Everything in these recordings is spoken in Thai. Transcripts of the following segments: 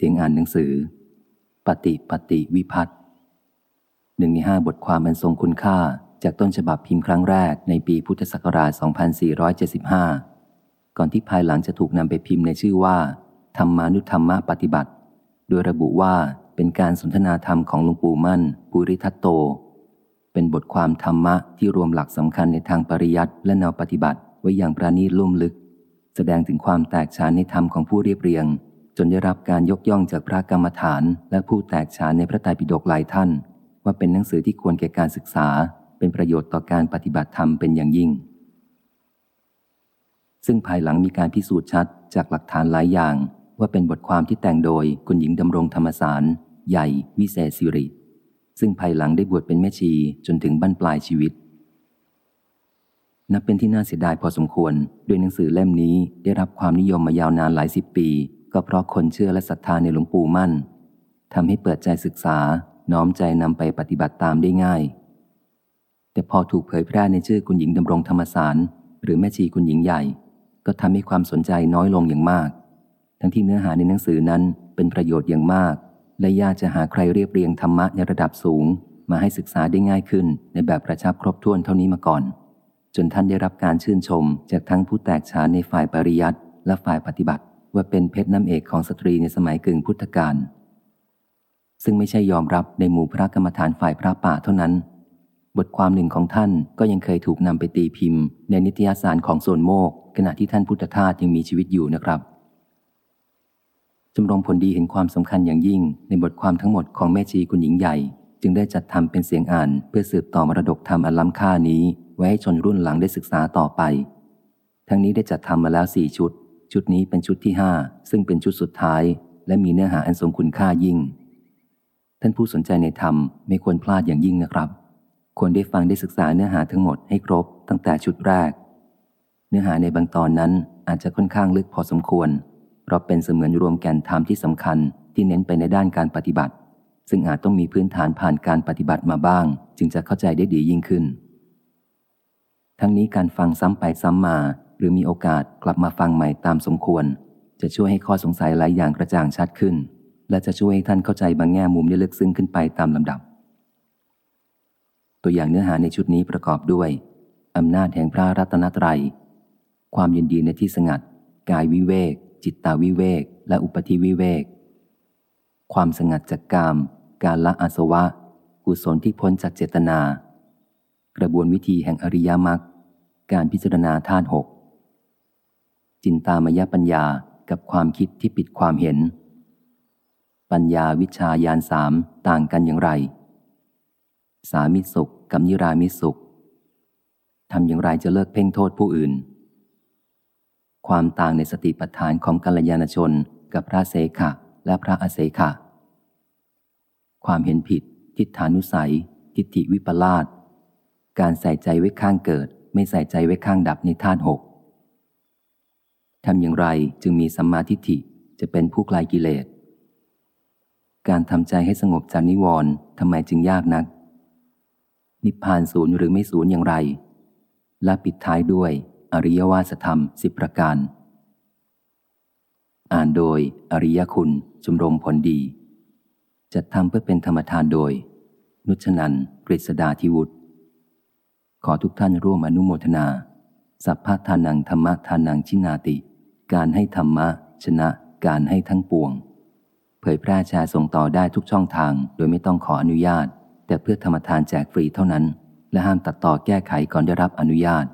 เสียงอ่านหนังสือ ปฏิปฏิวิพัฒน์หนึ่งในห้าบทความอันทรงคุณค่า จากต้นฉบับพิมพ์ครั้งแรกในปีพุทธศักราช 2475 ก่อนที่ภายหลังจะถูกนำไปพิมพ์ในชื่อว่า ธรรมานุธรรมปฏิบัติ โดยระบุว่าเป็นการสนทนาธรรมของหลวงปู่มั่น ปุริทัตโต เป็นบทความธรรมะที่รวมหลักสำคัญในทางปริยัติและแนวปฏิบัติไว้อย่างประณีตลุ่มลึก แสดงถึงความแตกฉานในธรรมของผู้เรียบเรียง จนได้รับการยกย่องจากพระกรรมฐาน และผู้แตกฉานในพระไตรปิฎกหลายท่าน ว่าเป็นหนังสือที่ควรแก่การศึกษา เป็นประโยชน์ต่อการปฏิบัติธรรมเป็นอย่างยิ่ง ซึ่งภายหลังมีการพิสูจน์ชัดจากหลักฐานหลายอย่าง ว่าเป็นบทความที่แต่งโดยคุณหญิงดำรงธรรมสาร ใหญ่ วิเศษสิริ ซึ่งภายหลังได้บวชเป็นแม่ชีจนถึงบั้นปลายชีวิตนับเป็นที่น่าเสียดายพอสมควรด้วยหนังสือเล่มนี้ได้รับความนิยมมายาวนานหลายสิบปี ก็เพราะคนเชื่อและศรัทธาในหลวงปู่มั่นทำให้เปิดใจศึกษาน้อมใจนำไปปฏิบัติตามได้ง่าย แต่พอถูกเผยแพร่ในชื่อคุณหญิงดำรงธรรมสาร หรือแม่ชีคุณหญิงใหญ่ ก็ทำให้ความสนใจน้อยลงอย่างมาก ทั้งที่เนื้อหาในหนังสือนั้นเป็นประโยชน์อย่างมาก และยากจะหาใครเรียบเรียงธรรมะในระดับสูง มาให้ศึกษาได้ง่ายขึ้นในแบบประชับครบถ้วนเท่านี้มาก่อน จนท่านได้รับการชื่นชมจากทั้งผู้แตกฉานในฝ่ายปริยัติและฝ่ายปฏิบัติ ว่าเป็นเพชรน้ำเอกของสตรีในสมัยกึ่งพุทธกาลซึ่งไม่ใช่ยอมรับในหมู่พระกรรมฐานฝ่ายพระป่าเท่านั้น บทความหนึ่งของท่านก็ยังเคยถูกนำไปตีพิมพ์ ในนิตยสารของโซนโมก ขณะที่ท่านพุทธทาสยังมีชีวิตอยู่นะครับจำลองผลดีเห็นความสำคัญอย่างยิ่งในบทความทั้งหมดของแม่ชีคุณหญิงใหญ่ จึงได้จัดทำเป็นเสียงอ่าน เพื่อสืบต่อมรดกธรรมอันล้ำค่านี้ ไว้ให้ชนรุ่นหลังได้ศึกษาต่อไป ทั้งนี้ได้จัดทำมาแล้วสี่ชุด ชุดนี้เป็นชุดที่ห้าซึ่งเป็นชุดสุดท้าย และมีเนื้อหาอันทรงคุณค่ายิ่ง ท่านผู้สนใจในธรรมไม่ควรพลาดอย่างยิ่งนะครับ ควรได้ฟังได้ศึกษาเนื้อหาทั้งหมดให้ครบตั้งแต่ชุดแรก เนื้อหาในบางตอนนั้นอาจจะค่อนข้างลึกพอสมควร เพราะเป็นเสมือนรวมแก่นธรรมที่สำคัญที่เน้นไปในด้านการปฏิบัติ ซึ่งอาจต้องมีพื้นฐานผ่านการปฏิบัติมาบ้าง จึงจะเข้าใจได้ดียิ่งขึ้น ทั้งนี้การฟังซ้ำไปซ้ำมา หรือมีโอกาสกลับมาฟังใหม่ตามสมควร จะช่วยให้ข้อสงสัยหลายอย่างกระจ่างชัดขึ้น และจะช่วยให้ท่านเข้าใจบางแง่มุมได้ลึกซึ้งขึ้นไปตามลำดับ ตัวอย่างเนื้อหาในชุดนี้ประกอบด้วยอำนาจแห่งพระรัตนตรัย ความยินดีในที่สงัด กายวิเวก จิตตาวิเวก และอุปธิวิเวก ความสงัดจากกาม การละอาสวะ กุศลที่พ้นจากเจตนา กระบวนวิธีแห่งอริยมรรค การพิจารณาธาตุหก จินตามยปัญญากับความคิดที่ปิดความเห็น ปัญญาวิชายานสามต่างกันอย่างไร สามิสุขกับนิรามิสุขทำอย่างไรจะเลิกเพ่งโทษผู้อื่น ความต่างในสติปัฏฐานของกัลยาณชนกับพระเสขะและพระอเสขะ ความเห็นผิด ทิฏฐานุสัย ทิฏฐิวิปลาส การใส่ใจไว้ข้างเกิด ไม่ใส่ใจไว้ข้างดับในธาตุหก ทำอย่างไรจึงมีสัมมาทิฏฐิจะเป็นผู้ไกลกิเลส การทำใจให้สงบจากนิวรณ์ทำไมจึงยากนัก นิพพานศูนย์หรือไม่ศูนย์อย่างไร และปิดท้ายด้วย อริยวาสธรรมสิบประการ อ่านโดย อริยคุณชมรมผลดี จัดทำเพื่อเป็นธรรมทานโดย นุชนันกฤษดาธิวุฒิขอทุกท่านร่วมอนุโมทนา สัพพะทานังธรรมะทานังชินาติ การให้ธรรมะ ชนะการให้ทั้งปวง เผยแพร่แชร์ส่งต่อได้ทุกช่องทาง โดยไม่ต้องขออนุญาต แต่เพื่อธรรมทานแจกฟรีเท่านั้น และห้ามตัดต่อแก้ไขก่อนได้รับอนุญาต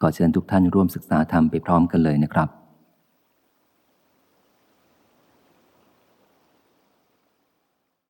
ขอเชิญทุกท่านร่วมศึกษาธรรมไปพร้อมกันเลยนะครับ